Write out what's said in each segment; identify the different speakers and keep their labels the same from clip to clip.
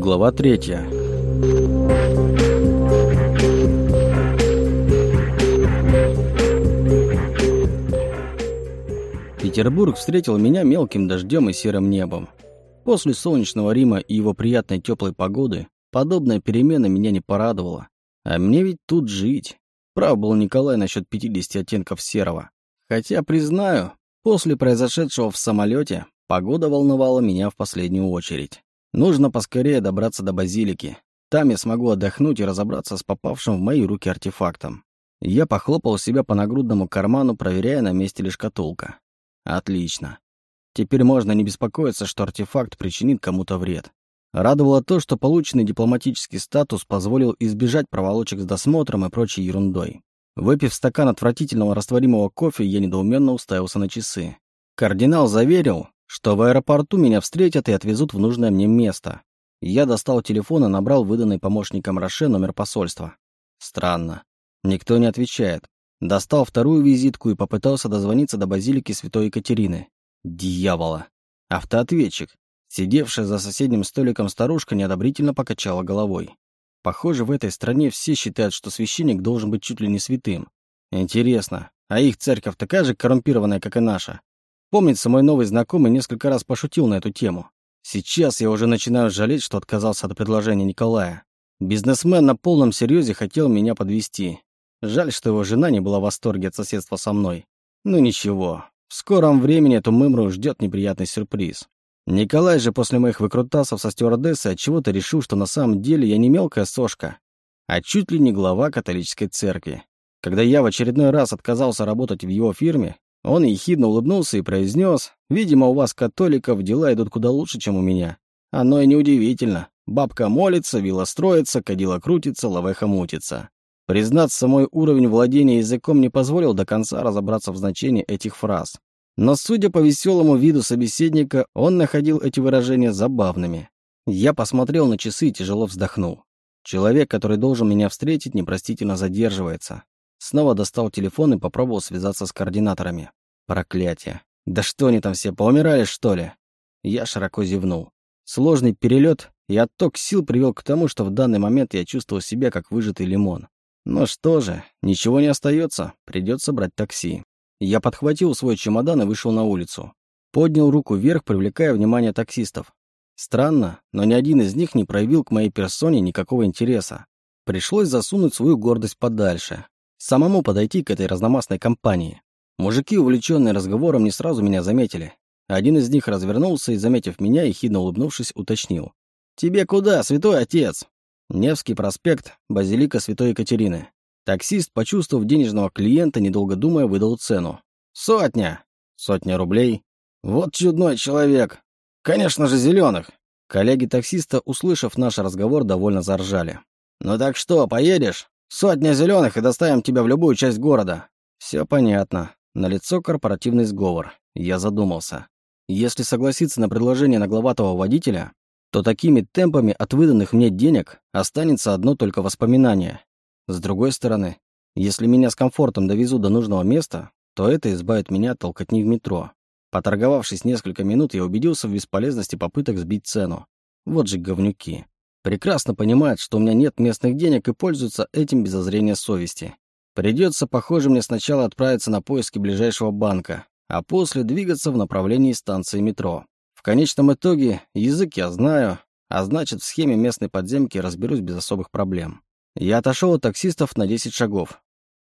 Speaker 1: Глава третья. Петербург встретил меня мелким дождем и серым небом. После солнечного Рима и его приятной теплой погоды подобная перемена меня не порадовала. А мне ведь тут жить. Прав был Николай насчет 50 оттенков серого. Хотя, признаю, после произошедшего в самолете погода волновала меня в последнюю очередь. Нужно поскорее добраться до базилики. Там я смогу отдохнуть и разобраться с попавшим в мои руки артефактом. Я похлопал себя по нагрудному карману, проверяя, на месте ли шкатулка. Отлично. Теперь можно не беспокоиться, что артефакт причинит кому-то вред. Радовало то, что полученный дипломатический статус позволил избежать проволочек с досмотром и прочей ерундой. Выпив стакан отвратительного растворимого кофе, я недоуменно уставился на часы. Кардинал заверил, что в аэропорту меня встретят и отвезут в нужное мне место. Я достал телефон и набрал выданный помощником Роше номер посольства. Странно. Никто не отвечает. Достал вторую визитку и попытался дозвониться до базилики Святой Екатерины. Дьявола. Автоответчик. Сидевшая за соседним столиком старушка неодобрительно покачала головой. Похоже, в этой стране все считают, что священник должен быть чуть ли не святым. Интересно, а их церковь такая же коррумпированная, как и наша? Помнится, мой новый знакомый несколько раз пошутил на эту тему. Сейчас я уже начинаю жалеть, что отказался от предложения Николая. Бизнесмен на полном серьезе хотел меня подвести. Жаль, что его жена не была в восторге от соседства со мной. Ну ничего, в скором времени эту мымру ждет неприятный сюрприз. Николай же после моих выкрутасов со стюардессой отчего-то решил, что на самом деле я не мелкая сошка, а чуть ли не глава католической церкви. Когда я в очередной раз отказался работать в его фирме, он ехидно улыбнулся и произнес, «Видимо, у вас, католиков, дела идут куда лучше, чем у меня. Оно и неудивительно. Бабка молится, вилла строится, кадила крутится, лавеха мутится». Признаться, мой уровень владения языком не позволил до конца разобраться в значении этих фраз. Но, судя по веселому виду собеседника, он находил эти выражения забавными. Я посмотрел на часы и тяжело вздохнул. Человек, который должен меня встретить, непростительно задерживается. Снова достал телефон и попробовал связаться с координаторами. Проклятие. Да что они там все, поумирали, что ли? Я широко зевнул. Сложный перелет и отток сил привел к тому, что в данный момент я чувствовал себя как выжатый лимон. Ну что же, ничего не остается, придется брать такси. Я подхватил свой чемодан и вышел на улицу. Поднял руку вверх, привлекая внимание таксистов. Странно, но ни один из них не проявил к моей персоне никакого интереса. Пришлось засунуть свою гордость подальше. Самому подойти к этой разномастной компании. Мужики, увлеченные разговором, не сразу меня заметили. Один из них развернулся и, заметив меня, ехидно улыбнувшись, уточнил. «Тебе куда, святой отец?» Невский проспект, базилика Святой Екатерины. Таксист, почувствовав денежного клиента, недолго думая, выдал цену. «Сотня!» «Сотня рублей?» «Вот чудной человек!» «Конечно же, зеленых!» Коллеги таксиста, услышав наш разговор, довольно заржали. «Ну так что, поедешь?» Сотня зеленых и доставим тебя в любую часть города. Все понятно. На лицо корпоративный сговор. Я задумался. Если согласиться на предложение нагловатого водителя, то такими темпами от выданных мне денег останется одно только воспоминание. С другой стороны, если меня с комфортом довезут до нужного места, то это избавит меня от толкотни в метро. Поторговавшись несколько минут, я убедился в бесполезности попыток сбить цену. Вот же говнюки. Прекрасно понимает, что у меня нет местных денег и пользуется этим без совести. Придется, похоже, мне сначала отправиться на поиски ближайшего банка, а после двигаться в направлении станции метро. В конечном итоге язык я знаю, а значит, в схеме местной подземки разберусь без особых проблем. Я отошел от таксистов на 10 шагов.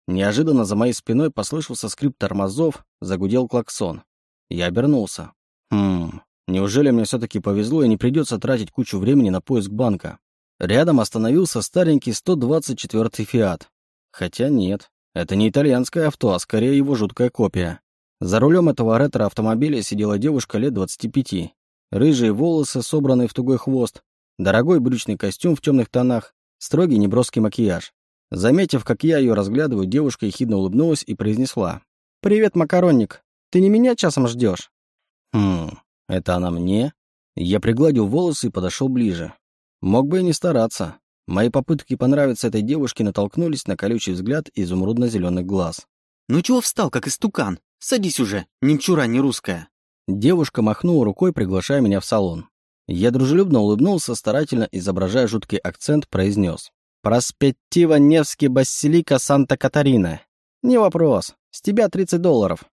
Speaker 1: Неожиданно за моей спиной послышался скрип тормозов, загудел клаксон. Я обернулся. Хм, Неужели мне все-таки повезло и не придется тратить кучу времени на поиск банка? Рядом остановился старенький 124-й «Фиат». Хотя нет, это не итальянское авто, а скорее его жуткая копия. За рулем этого ретро-автомобиля сидела девушка лет 25. Рыжие волосы, собранные в тугой хвост, дорогой брючный костюм в темных тонах, строгий неброский макияж. Заметив, как я ее разглядываю, девушка ехидно улыбнулась и произнесла. «Привет, макаронник. Ты не меня часом ждешь? «Хм, это она мне? Я пригладил волосы и подошел ближе. Мог бы и не стараться. Мои попытки понравиться этой девушке натолкнулись на колючий взгляд изумрудно-зеленых глаз.
Speaker 2: «Ну чего встал, как истукан? Садись уже, немчура не русская».
Speaker 1: Девушка махнула рукой, приглашая меня в салон. Я дружелюбно улыбнулся, старательно изображая жуткий акцент, произнес. «Проспектива Невский Басилика Санта-Катарина». «Не вопрос. С тебя 30 долларов».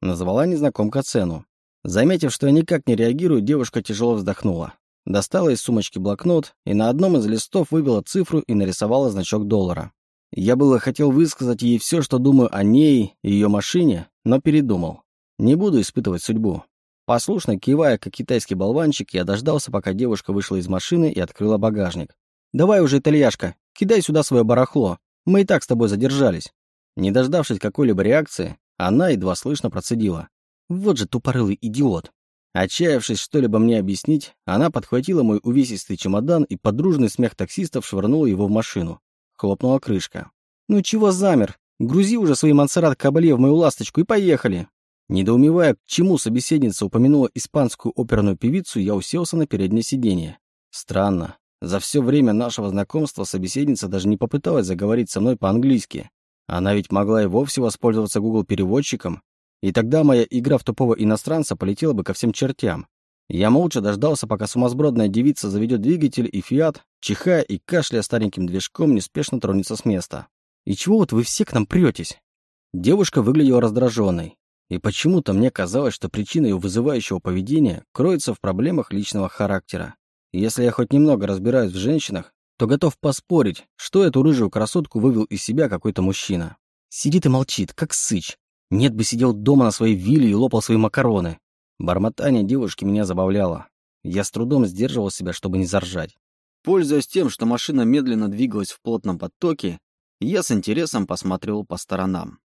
Speaker 1: Назвала незнакомка цену. Заметив, что я никак не реагирую, девушка тяжело вздохнула. Достала из сумочки блокнот и на одном из листов вывела цифру и нарисовала значок доллара. Я было хотел высказать ей все, что думаю о ней и ее машине, но передумал. Не буду испытывать судьбу. Послушно кивая, как китайский болванчик, я дождался, пока девушка вышла из машины и открыла багажник. «Давай уже, итальяшка, кидай сюда свое барахло. Мы и так с тобой задержались». Не дождавшись какой-либо реакции, она едва слышно процедила. «Вот же тупорылый идиот». Отчаявшись что-либо мне объяснить, она подхватила мой увесистый чемодан и подружный смех таксистов швырнула его в машину. Хлопнула крышка. «Ну чего замер? Грузи уже свои мансерат кабалье в мою ласточку и поехали!» Недоумевая, к чему собеседница упомянула испанскую оперную певицу, я уселся на переднее сиденье. Странно. За все время нашего знакомства собеседница даже не попыталась заговорить со мной по-английски. Она ведь могла и вовсе воспользоваться Google-переводчиком, и тогда моя игра в тупого иностранца полетела бы ко всем чертям. Я молча дождался, пока сумасбродная девица заведет двигатель, и Фиат, чихая и кашляя стареньким движком, неспешно тронется с места. «И чего вот вы все к нам претесь?» Девушка выглядела раздраженной. И почему-то мне казалось, что причина ее вызывающего поведения кроется в проблемах личного характера. если я хоть немного разбираюсь в женщинах, то готов поспорить, что эту рыжую красотку вывел из себя какой-то мужчина. Сидит и молчит, как сыч. Нет бы сидел дома на своей вилле и лопал свои макароны. Бормотание девушки меня забавляло. Я с трудом сдерживал себя, чтобы не заржать. Пользуясь тем, что машина медленно двигалась в плотном потоке, я с интересом посмотрел по сторонам.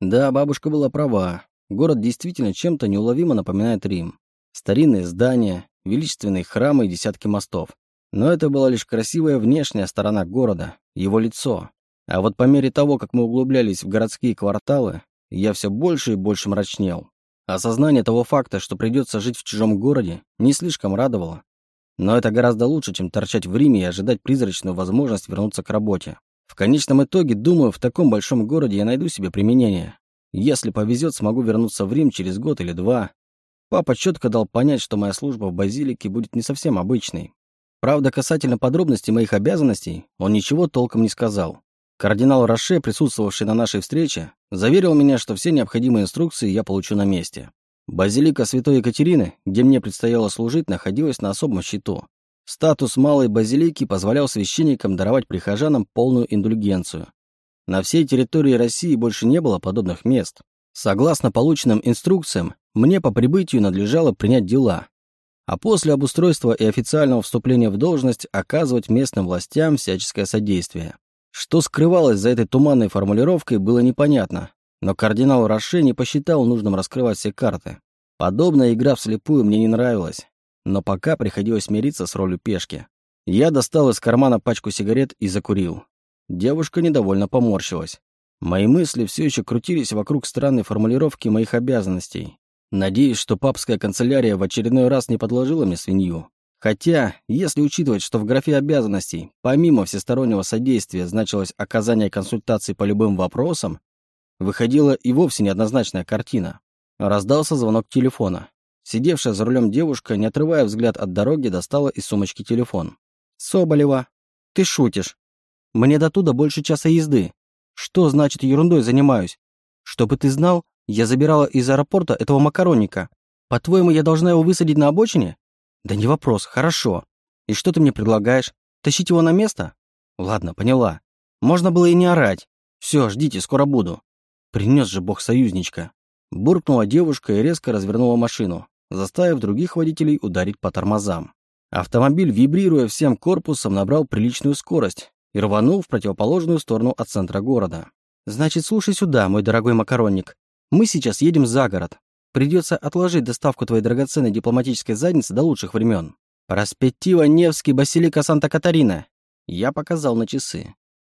Speaker 1: Да, бабушка была права. Город действительно чем-то неуловимо напоминает Рим. Старинные здания, величественные храмы и десятки мостов. Но это была лишь красивая внешняя сторона города, его лицо. А вот по мере того, как мы углублялись в городские кварталы, я все больше и больше мрачнел. Осознание того факта, что придется жить в чужом городе, не слишком радовало. Но это гораздо лучше, чем торчать в Риме и ожидать призрачную возможность вернуться к работе. В конечном итоге, думаю, в таком большом городе я найду себе применение. Если повезет, смогу вернуться в Рим через год или два. Папа четко дал понять, что моя служба в базилике будет не совсем обычной. Правда, касательно подробностей моих обязанностей, он ничего толком не сказал. Кардинал Роше, присутствовавший на нашей встрече, заверил меня, что все необходимые инструкции я получу на месте. Базилика Святой Екатерины, где мне предстояло служить, находилась на особом счету. Статус малой базилики позволял священникам даровать прихожанам полную индульгенцию. На всей территории России больше не было подобных мест. Согласно полученным инструкциям, мне по прибытию надлежало принять дела, а после обустройства и официального вступления в должность оказывать местным властям всяческое содействие. Что скрывалось за этой туманной формулировкой, было непонятно, но кардинал Роше не посчитал нужным раскрывать все карты. Подобная игра вслепую мне не нравилась, но пока приходилось смириться с ролью пешки. Я достал из кармана пачку сигарет и закурил. Девушка недовольно поморщилась. Мои мысли все еще крутились вокруг странной формулировки моих обязанностей. Надеюсь, что папская канцелярия в очередной раз не подложила мне свинью. Хотя, если учитывать, что в графе обязанностей, помимо всестороннего содействия, значилось оказание консультаций по любым вопросам, выходила и вовсе неоднозначная картина. Раздался звонок телефона. Сидевшая за рулем девушка, не отрывая взгляд от дороги, достала из сумочки телефон. «Соболева, ты шутишь. Мне до туда больше часа езды. Что значит ерундой занимаюсь? Чтобы ты знал, я забирала из аэропорта этого макаронника. По-твоему, я должна его высадить на обочине? Да не вопрос, хорошо. И что ты мне предлагаешь? Тащить его на место? Ладно, поняла. Можно было и не орать. Все, ждите, скоро буду. Принес же бог союзничка. Буркнула девушка и резко развернула машину, заставив других водителей ударить по тормозам. Автомобиль, вибрируя всем корпусом, набрал приличную скорость и рванул в противоположную сторону от центра города. «Значит, слушай сюда, мой дорогой макаронник. Мы сейчас едем за город. Придется отложить доставку твоей драгоценной дипломатической задницы до лучших времен. Проспектива Невский, Басилика Санта-Катарина». Я показал на часы.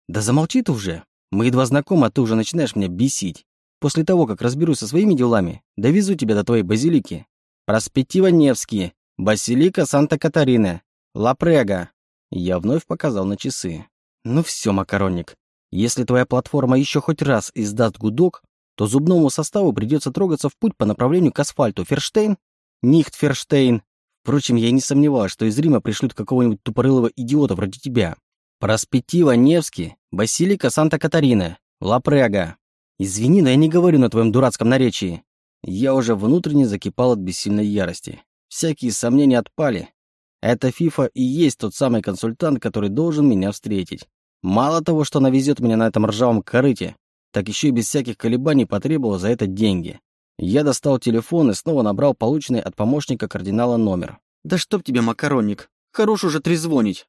Speaker 1: «Да замолчи ты уже. Мы едва знакомы, а ты уже начинаешь меня бесить. После того, как разберусь со своими делами, довезу тебя до твоей базилики. Проспектива Невский, Басилика Санта-Катарина, Лапрега». Я вновь показал на часы. Ну все, макаронник. Если твоя платформа еще хоть раз издаст гудок, то зубному составу придется трогаться в путь по направлению к асфальту. Ферштейн? Нихт Ферштейн. Впрочем, я не сомневалась, что из Рима пришлют какого-нибудь тупорылого идиота вроде тебя. Проспектива Невский, Басилика Санта-Катарина, Лапрега. Извини, но я не говорю на твоем дурацком наречии. Я уже внутренне закипал от бессильной ярости. Всякие сомнения отпали. Это Фифа и есть тот самый консультант, который должен меня встретить. Мало того, что она везет меня на этом ржавом корыте, так еще и без всяких колебаний потребовала за это деньги. Я достал телефон и снова набрал полученный от помощника кардинала номер.
Speaker 2: «Да чтоб тебе, макаронник! Хорош уже трезвонить!»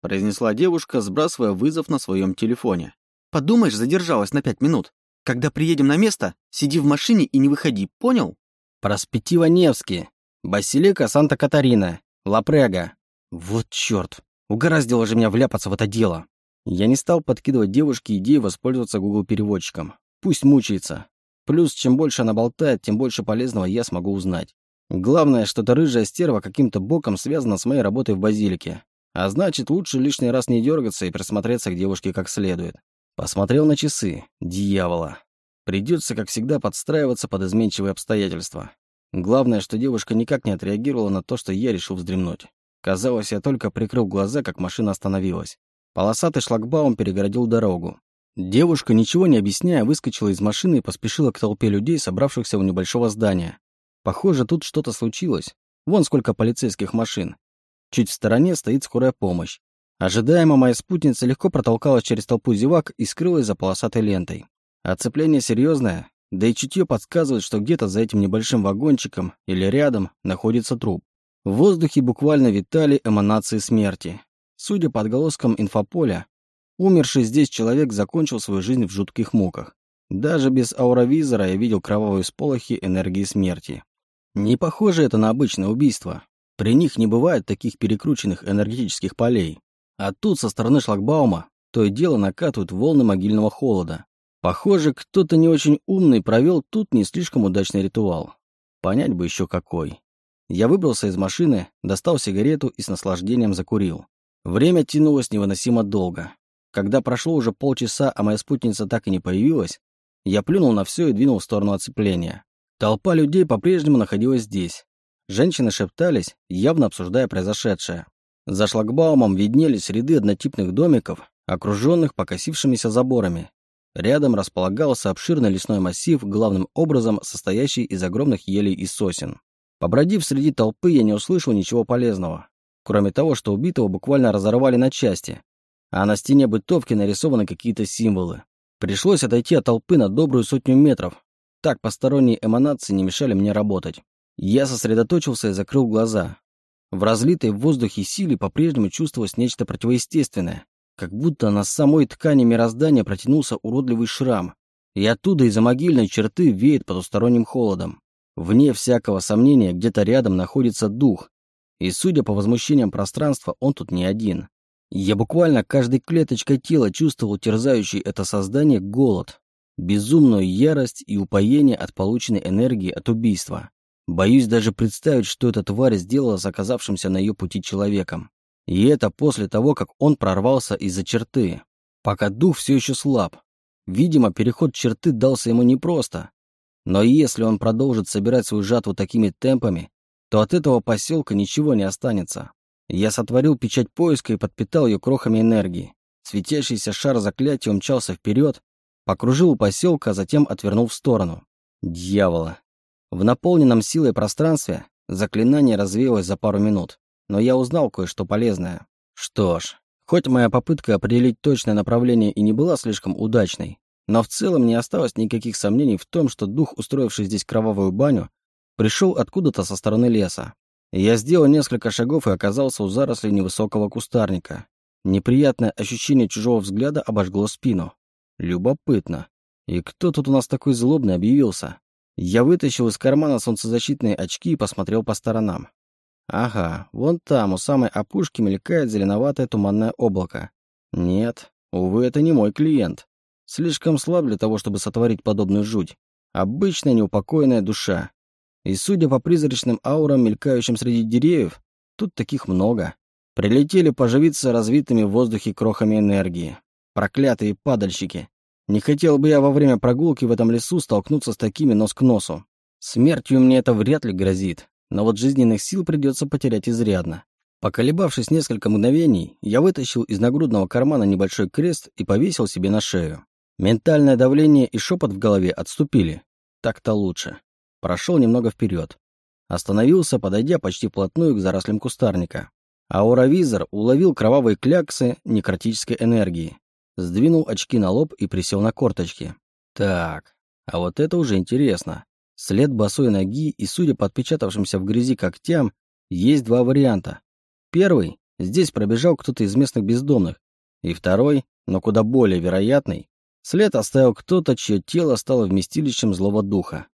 Speaker 1: произнесла девушка, сбрасывая вызов на своем телефоне.
Speaker 2: «Подумаешь, задержалась на пять минут. Когда приедем на место, сиди в машине и не выходи, понял?»
Speaker 1: «Проспектива Невский, Басилика Санта-Катарина, Лапрега. Вот черт, угораздило же меня вляпаться в это дело. Я не стал подкидывать девушке идею воспользоваться Google-переводчиком. Пусть мучается. Плюс, чем больше она болтает, тем больше полезного я смогу узнать. Главное, что эта рыжая стерва каким-то боком связана с моей работой в базилике. А значит, лучше лишний раз не дергаться и присмотреться к девушке как следует. Посмотрел на часы. Дьявола. Придется, как всегда, подстраиваться под изменчивые обстоятельства. Главное, что девушка никак не отреагировала на то, что я решил вздремнуть. Казалось, я только прикрыл глаза, как машина остановилась. Полосатый шлагбаум перегородил дорогу. Девушка, ничего не объясняя, выскочила из машины и поспешила к толпе людей, собравшихся у небольшого здания. Похоже, тут что-то случилось. Вон сколько полицейских машин. Чуть в стороне стоит скорая помощь. Ожидаемо моя спутница легко протолкалась через толпу зевак и скрылась за полосатой лентой. Оцепление серьезное, да и чутье подсказывает, что где-то за этим небольшим вагончиком или рядом находится труп. В воздухе буквально витали эманации смерти. Судя по отголоскам инфополя, умерший здесь человек закончил свою жизнь в жутких муках. Даже без ауровизора я видел кровавые сполохи энергии смерти. Не похоже это на обычное убийство. При них не бывает таких перекрученных энергетических полей. А тут со стороны шлагбаума то и дело накатывают волны могильного холода. Похоже, кто-то не очень умный провел тут не слишком удачный ритуал. Понять бы еще какой. Я выбрался из машины, достал сигарету и с наслаждением закурил. Время тянулось невыносимо долго. Когда прошло уже полчаса, а моя спутница так и не появилась, я плюнул на все и двинул в сторону оцепления. Толпа людей по-прежнему находилась здесь. Женщины шептались, явно обсуждая произошедшее. За шлагбаумом виднелись ряды однотипных домиков, окруженных покосившимися заборами. Рядом располагался обширный лесной массив, главным образом состоящий из огромных елей и сосен. Побродив среди толпы, я не услышал ничего полезного, кроме того, что убитого буквально разорвали на части, а на стене бытовки нарисованы какие-то символы. Пришлось отойти от толпы на добрую сотню метров. Так посторонние эманации не мешали мне работать. Я сосредоточился и закрыл глаза. В разлитой в воздухе силе по-прежнему чувствовалось нечто противоестественное, как будто на самой ткани мироздания протянулся уродливый шрам, и оттуда из-за могильной черты веет потусторонним холодом. Вне всякого сомнения, где-то рядом находится дух, и, судя по возмущениям пространства, он тут не один. Я буквально каждой клеточкой тела чувствовал терзающий это создание голод, безумную ярость и упоение от полученной энергии от убийства. Боюсь даже представить, что эта тварь сделала с оказавшимся на ее пути человеком. И это после того, как он прорвался из-за черты. Пока дух все еще слаб. Видимо, переход черты дался ему непросто. Но если он продолжит собирать свою жатву такими темпами, то от этого поселка ничего не останется. Я сотворил печать поиска и подпитал ее крохами энергии. Светящийся шар заклятия умчался вперед, покружил у поселка, а затем отвернул в сторону. Дьявола. В наполненном силой пространстве заклинание развеялось за пару минут, но я узнал кое-что полезное. Что ж, хоть моя попытка определить точное направление и не была слишком удачной, но в целом не осталось никаких сомнений в том, что дух, устроивший здесь кровавую баню, пришел откуда-то со стороны леса. Я сделал несколько шагов и оказался у зарослей невысокого кустарника. Неприятное ощущение чужого взгляда обожгло спину. Любопытно. И кто тут у нас такой злобный объявился? Я вытащил из кармана солнцезащитные очки и посмотрел по сторонам. Ага, вон там, у самой опушки, мелькает зеленоватое туманное облако. Нет, увы, это не мой клиент. Слишком слаб для того, чтобы сотворить подобную жуть. Обычная неупокоенная душа. И судя по призрачным аурам, мелькающим среди деревьев, тут таких много. Прилетели поживиться развитыми в воздухе крохами энергии. Проклятые падальщики. Не хотел бы я во время прогулки в этом лесу столкнуться с такими нос к носу. Смертью мне это вряд ли грозит. но вот жизненных сил придется потерять изрядно. Поколебавшись несколько мгновений, я вытащил из нагрудного кармана небольшой крест и повесил себе на шею. Ментальное давление и шепот в голове отступили. Так-то лучше. Прошел немного вперед. Остановился, подойдя почти вплотную к зарослям кустарника. Ауровизор уловил кровавые кляксы некротической энергии. Сдвинул очки на лоб и присел на корточки. Так, а вот это уже интересно. След босой ноги и, судя по отпечатавшимся в грязи когтям, есть два варианта. Первый — здесь пробежал кто-то из местных бездомных. И второй, но куда более вероятный, след оставил кто-то, чье тело стало вместилищем злого духа.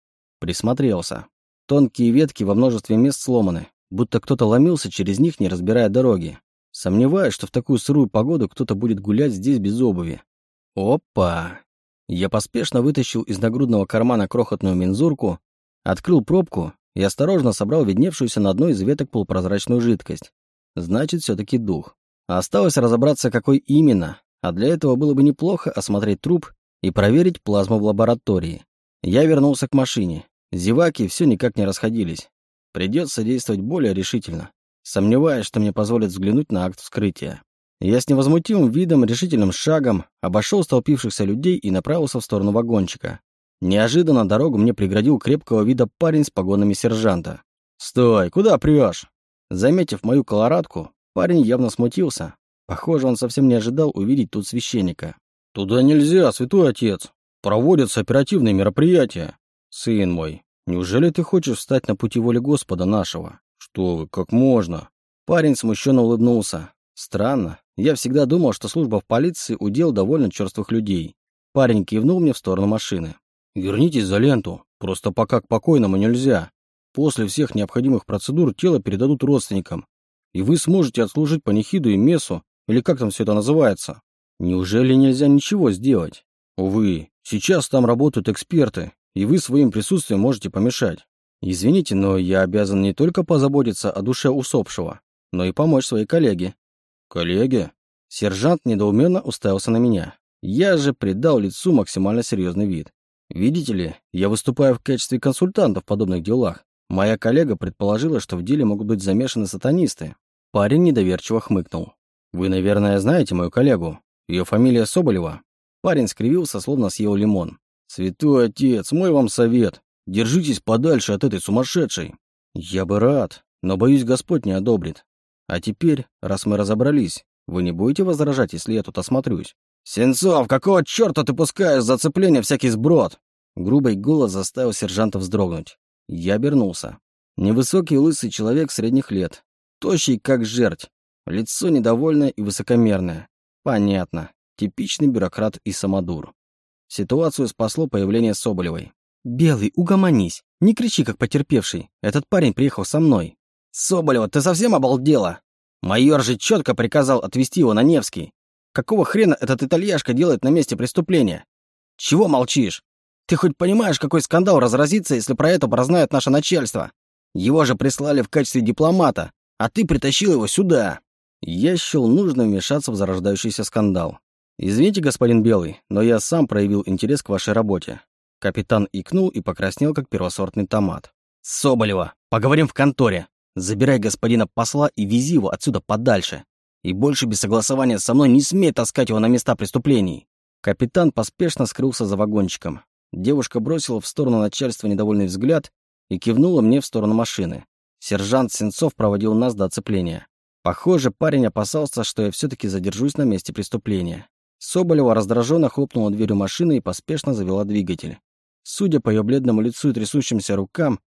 Speaker 1: Присмотрелся. Тонкие ветки во множестве мест сломаны, будто кто-то ломился через них, не разбирая дороги. Сомневаюсь, что в такую сырую погоду кто-то будет гулять здесь без обуви. Опа! Я поспешно вытащил из нагрудного кармана крохотную мензурку, открыл пробку и осторожно собрал видневшуюся на одной из веток полупрозрачную жидкость. Значит, все-таки дух. Осталось разобраться, какой именно, а для этого было бы неплохо осмотреть труп и проверить плазму в лаборатории. Я вернулся к машине. Зеваки все никак не расходились. Придется действовать более решительно. Сомневаюсь, что мне позволят взглянуть на акт вскрытия. Я с невозмутимым видом, решительным шагом обошел столпившихся людей и направился в сторону вагончика. Неожиданно дорогу мне преградил крепкого вида парень с погонами сержанта. «Стой! Куда прешь?» Заметив мою колорадку, парень явно смутился. Похоже, он совсем не ожидал увидеть тут священника. «Туда нельзя, святой отец. Проводятся оперативные мероприятия. Сын мой, неужели ты хочешь встать на пути воли Господа нашего? Что вы, как можно?» Парень смущенно улыбнулся. Странно. Я всегда думал, что служба в полиции удел довольно черствых людей. Парень кивнул мне в сторону машины. «Вернитесь за ленту. Просто пока к покойному нельзя. После всех необходимых процедур тело передадут родственникам, и вы сможете отслужить панихиду и мессу, или как там все это называется. Неужели нельзя ничего сделать? Увы, сейчас там работают эксперты, и вы своим присутствием можете помешать. Извините, но я обязан не только позаботиться о душе усопшего, но и помочь своей коллеге. Коллеге? Сержант недоуменно уставился на меня. Я же придал лицу максимально серьезный вид. Видите ли, я выступаю в качестве консультанта в подобных делах. Моя коллега предположила, что в деле могут быть замешаны сатанисты. Парень недоверчиво хмыкнул. «Вы, наверное, знаете мою коллегу. Ее фамилия Соболева». Парень скривился, словно съел лимон. «Святой отец, мой вам совет. Держитесь подальше от этой сумасшедшей». «Я бы рад, но, боюсь, Господь не одобрит. А теперь, раз мы разобрались, вы не будете возражать, если я тут осмотрюсь?» «Сенцов, какого черта ты пускаешь зацепление всякий сброд?» Грубый голос заставил сержанта вздрогнуть. Я обернулся. Невысокий лысый человек средних лет. Тощий, как жерть. Лицо недовольное и высокомерное. Понятно. Типичный бюрократ и самодур. Ситуацию спасло появление Соболевой. «Белый, угомонись. Не кричи, как потерпевший. Этот парень приехал со мной». «Соболева, ты совсем обалдела? Майор же четко приказал отвезти его на Невский. Какого хрена этот итальяшка делает на месте преступления? Чего молчишь? Ты хоть понимаешь, какой скандал разразится, если про это прознает наше начальство? Его же прислали в качестве дипломата, а ты притащил его сюда. Я счел нужно вмешаться в зарождающийся скандал. Извините, господин Белый, но я сам проявил интерес к вашей работе. Капитан икнул и покраснел, как первосортный томат. Соболева, поговорим в конторе. Забирай господина посла и вези его отсюда подальше. И больше без согласования со мной не смей таскать его на места преступлений. Капитан поспешно скрылся за вагончиком. Девушка бросила в сторону начальства недовольный взгляд и кивнула мне в сторону машины. Сержант Сенцов проводил нас до оцепления. Похоже, парень опасался, что я все-таки задержусь на месте преступления. Соболева раздраженно хлопнула дверью машины и поспешно завела двигатель. Судя по ее бледному лицу и трясущимся рукам,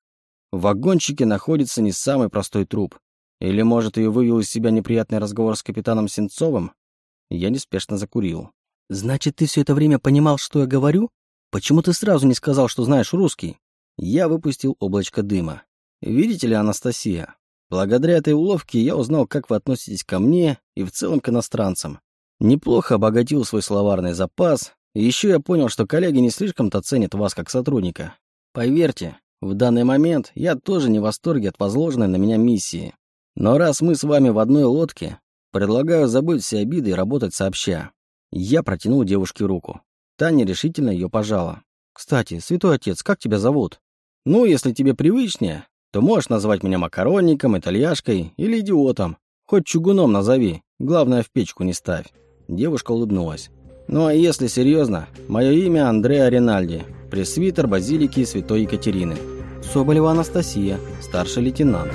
Speaker 1: в вагончике находится не самый простой труп. Или, может, ее вывел из себя неприятный разговор с капитаном Сенцовым? Я неспешно закурил. «Значит, ты все это время понимал, что я говорю?» Почему ты сразу не сказал, что знаешь русский? Я выпустил облачко дыма. Видите ли, Анастасия, благодаря этой уловке я узнал, как вы относитесь ко мне и в целом к иностранцам. Неплохо обогатил свой словарный запас, и еще я понял, что коллеги не слишком-то ценят вас как сотрудника. Поверьте, в данный момент я тоже не в восторге от возложенной на меня миссии. Но раз мы с вами в одной лодке, предлагаю забыть все обиды и работать сообща. Я протянул девушке руку. Таня решительно ее пожала. «Кстати, святой отец, как тебя зовут?» «Ну, если тебе привычнее, то можешь назвать меня макаронником, итальяшкой или идиотом. Хоть чугуном назови, главное в печку не ставь». Девушка улыбнулась. «Ну а если серьезно, мое имя Андреа Ринальди, пресвитер базилики Святой Екатерины. Соболева Анастасия, старший лейтенант».